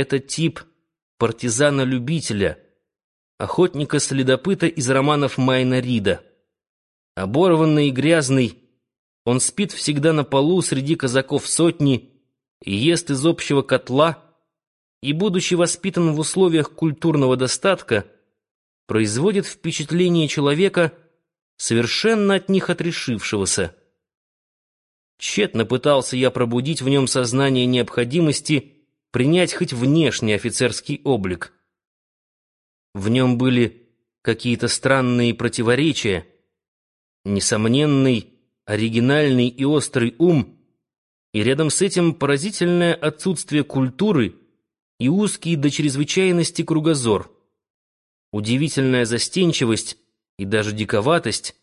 Это тип партизана-любителя, охотника-следопыта из романов Майна Рида. Оборванный и грязный, он спит всегда на полу среди казаков сотни и ест из общего котла, и, будучи воспитан в условиях культурного достатка, производит впечатление человека, совершенно от них отрешившегося. Тщетно пытался я пробудить в нем сознание необходимости принять хоть внешний офицерский облик. В нем были какие-то странные противоречия, несомненный, оригинальный и острый ум, и рядом с этим поразительное отсутствие культуры и узкий до чрезвычайности кругозор, удивительная застенчивость и даже диковатость,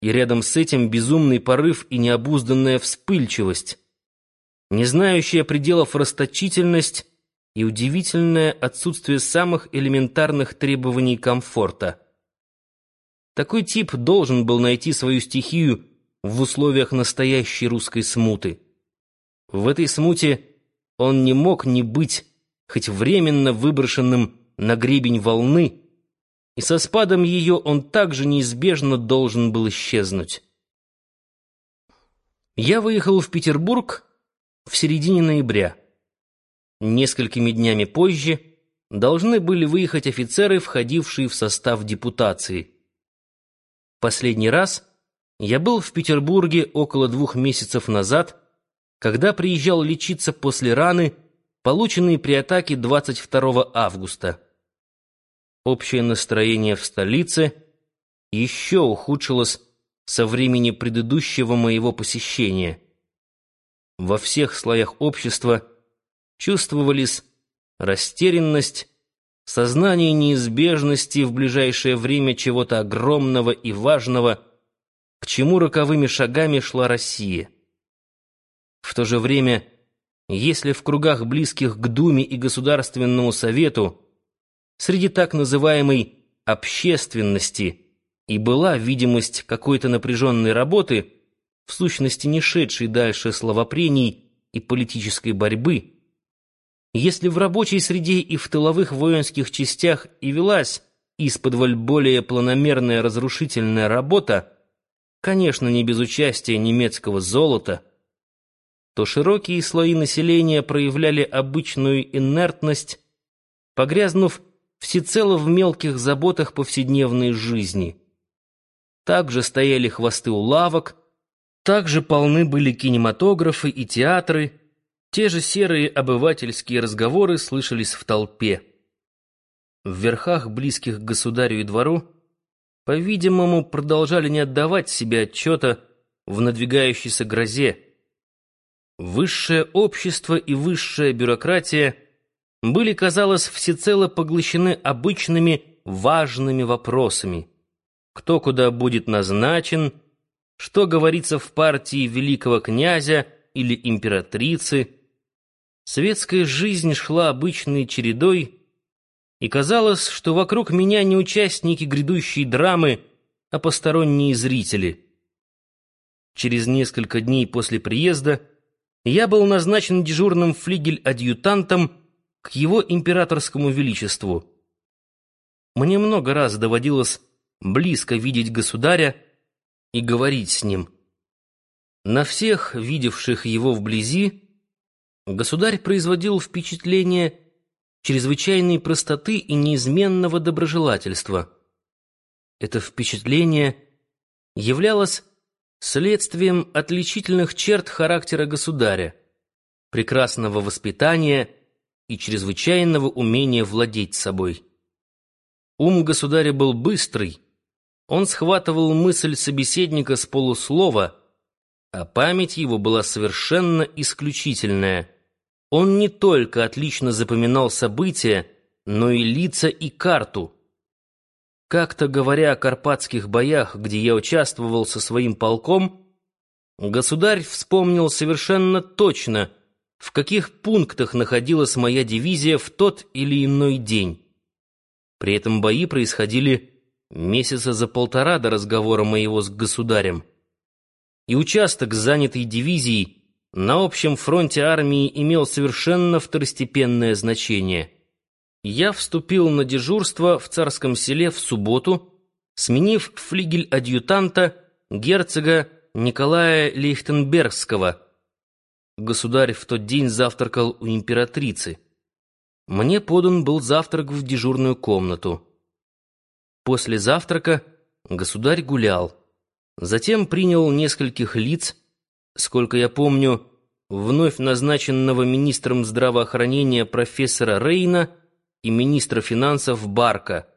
и рядом с этим безумный порыв и необузданная вспыльчивость, не знающая пределов расточительность и удивительное отсутствие самых элементарных требований комфорта. Такой тип должен был найти свою стихию в условиях настоящей русской смуты. В этой смуте он не мог не быть хоть временно выброшенным на гребень волны, и со спадом ее он также неизбежно должен был исчезнуть. Я выехал в Петербург в середине ноября. Несколькими днями позже должны были выехать офицеры, входившие в состав депутации. Последний раз я был в Петербурге около двух месяцев назад, когда приезжал лечиться после раны, полученной при атаке 22 августа. Общее настроение в столице еще ухудшилось со времени предыдущего моего посещения. Во всех слоях общества чувствовались растерянность, сознание неизбежности в ближайшее время чего-то огромного и важного, к чему роковыми шагами шла Россия. В то же время, если в кругах близких к Думе и Государственному Совету среди так называемой «общественности» и была видимость какой-то напряженной работы, в сущности не шедшей дальше словопрений и политической борьбы, если в рабочей среде и в тыловых воинских частях и велась из-под более планомерная разрушительная работа, конечно, не без участия немецкого золота, то широкие слои населения проявляли обычную инертность, погрязнув всецело в мелких заботах повседневной жизни. Также стояли хвосты у лавок, также полны были кинематографы и театры, те же серые обывательские разговоры слышались в толпе. В верхах, близких к государю и двору, по-видимому, продолжали не отдавать себе отчета в надвигающейся грозе. Высшее общество и высшая бюрократия — были, казалось, всецело поглощены обычными важными вопросами. Кто куда будет назначен, что говорится в партии великого князя или императрицы. Светская жизнь шла обычной чередой, и казалось, что вокруг меня не участники грядущей драмы, а посторонние зрители. Через несколько дней после приезда я был назначен дежурным флигель-адъютантом к его императорскому величеству. Мне много раз доводилось близко видеть государя и говорить с ним. На всех, видевших его вблизи, государь производил впечатление чрезвычайной простоты и неизменного доброжелательства. Это впечатление являлось следствием отличительных черт характера государя, прекрасного воспитания и чрезвычайного умения владеть собой. Ум государя был быстрый, он схватывал мысль собеседника с полуслова, а память его была совершенно исключительная. Он не только отлично запоминал события, но и лица и карту. Как-то говоря о карпатских боях, где я участвовал со своим полком, государь вспомнил совершенно точно — в каких пунктах находилась моя дивизия в тот или иной день. При этом бои происходили месяца за полтора до разговора моего с государем. И участок, занятый дивизией, на общем фронте армии имел совершенно второстепенное значение. Я вступил на дежурство в царском селе в субботу, сменив флигель адъютанта герцога Николая Лейхтенбергского. Государь в тот день завтракал у императрицы. Мне подан был завтрак в дежурную комнату. После завтрака государь гулял. Затем принял нескольких лиц, сколько я помню, вновь назначенного министром здравоохранения профессора Рейна и министра финансов Барка —